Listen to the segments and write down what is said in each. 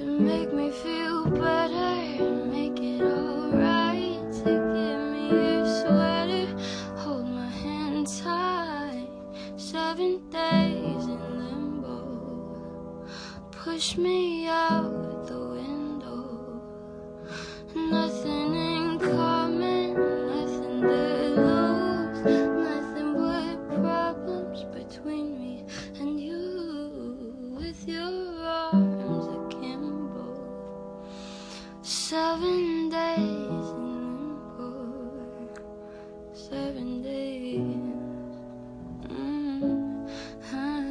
to make me feel better, make it alright. To give me your sweater, hold my hand tight. Seven days in limbo, push me out the window. Nothing in common, nothing to lose, nothing but problems between me and you. With you. Seven days. Mm, ah.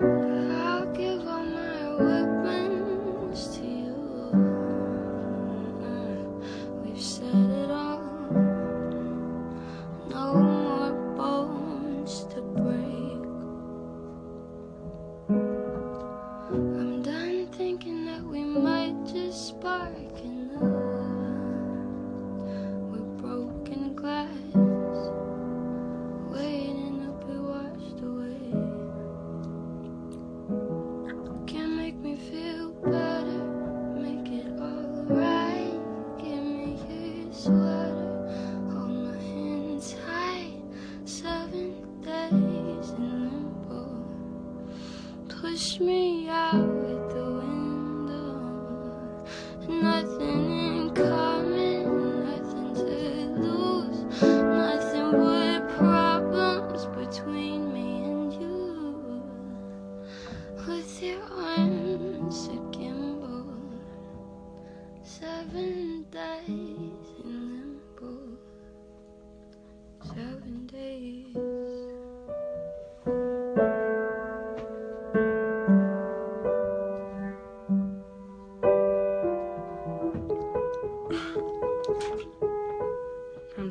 I'll give all my weapons we might just spark enough. We're broken glass, waiting to be washed away. Can't make me feel better, make it alright. Give me your sweater, hold my hand tight. Seven days in limbo. Push me out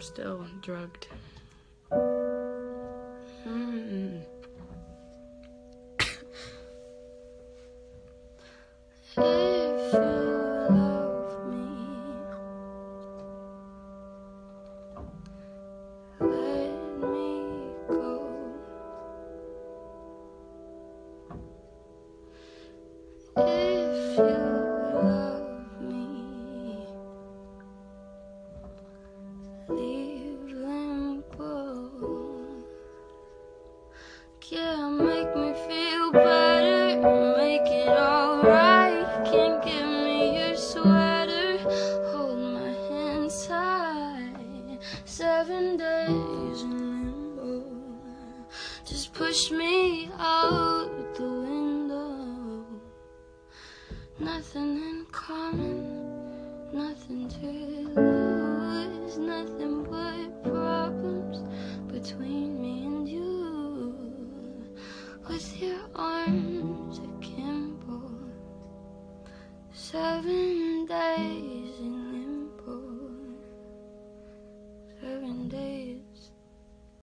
I'm still drugged. Just push me out the window. Nothing in common, nothing to lose, nothing but problems between me and you. With your arms akimbo, seven days